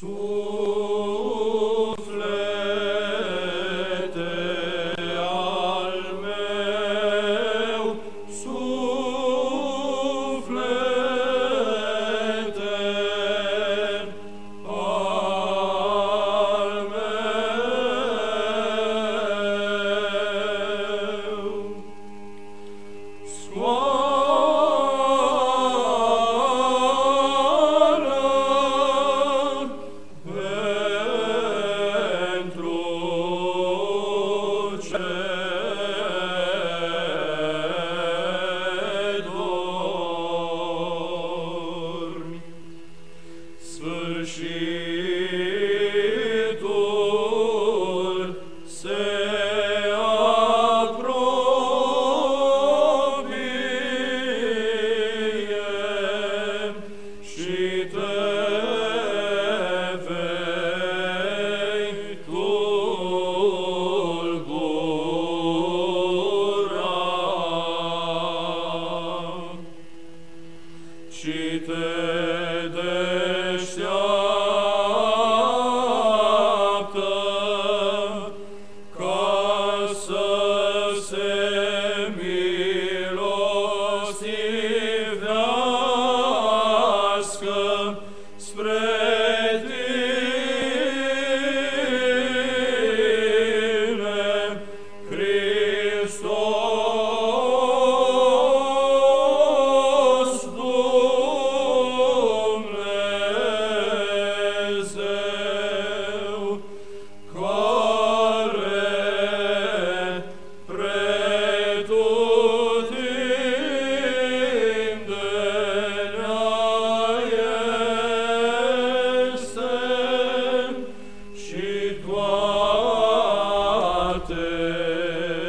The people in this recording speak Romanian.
su și te deșteaptă ca să se milostivească spre Amen.